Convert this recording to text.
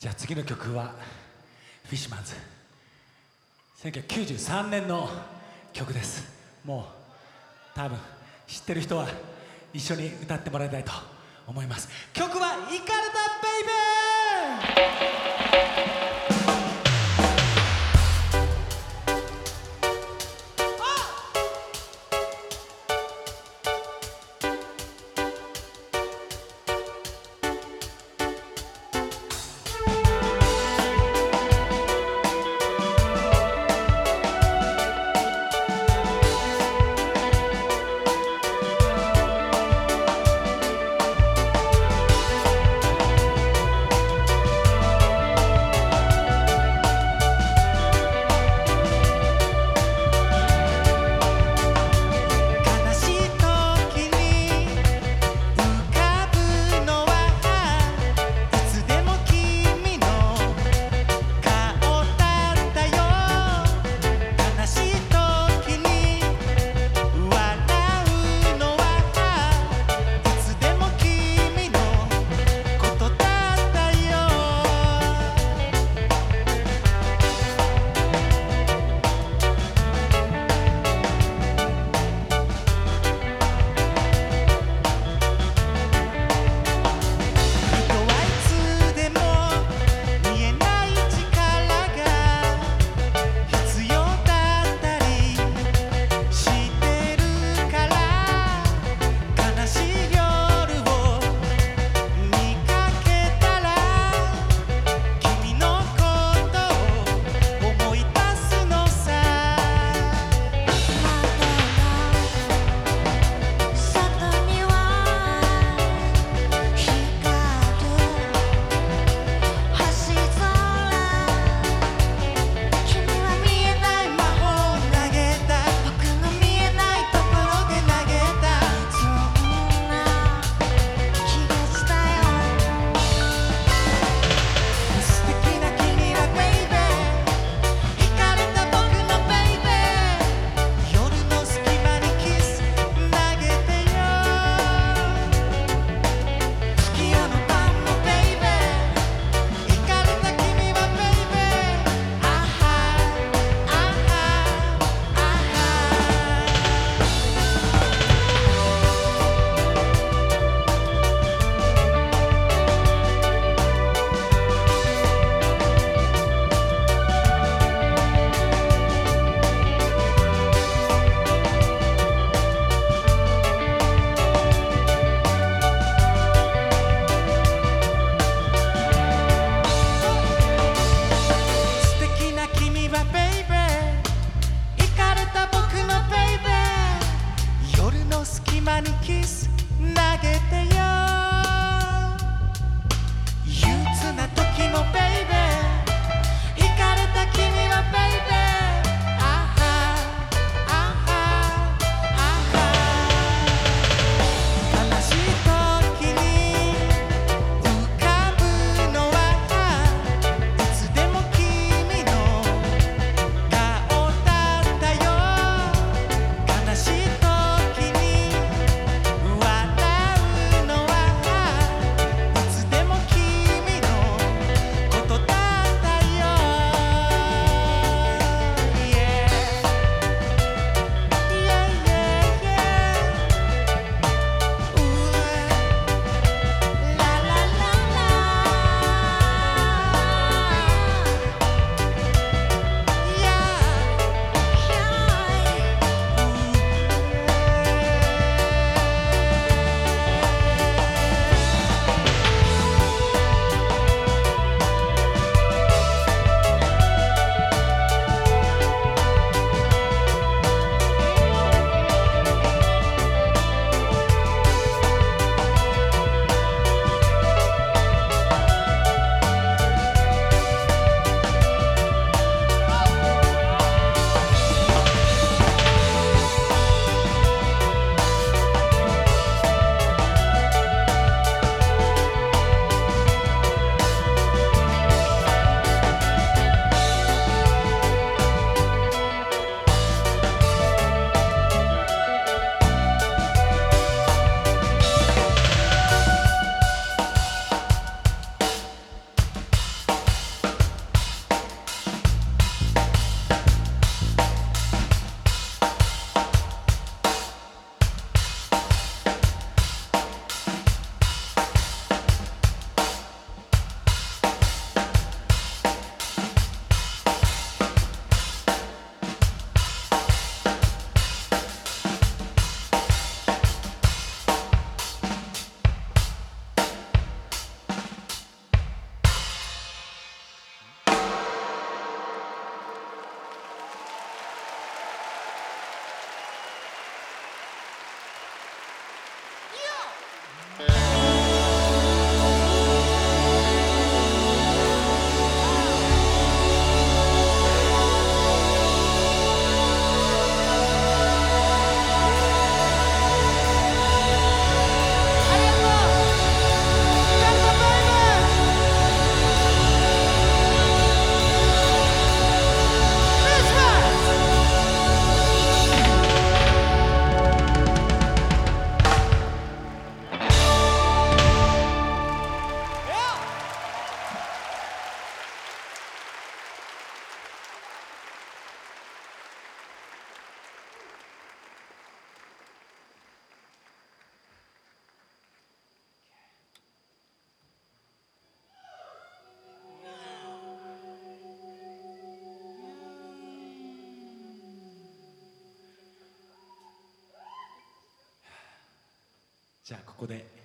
じゃあ次の曲はフィッシュマンズ1993年の曲です。もう多分知ってる人は一緒に歌ってもらいたいと思います。曲は「イカにキス投げてよ。憂鬱な時もベじゃあここで。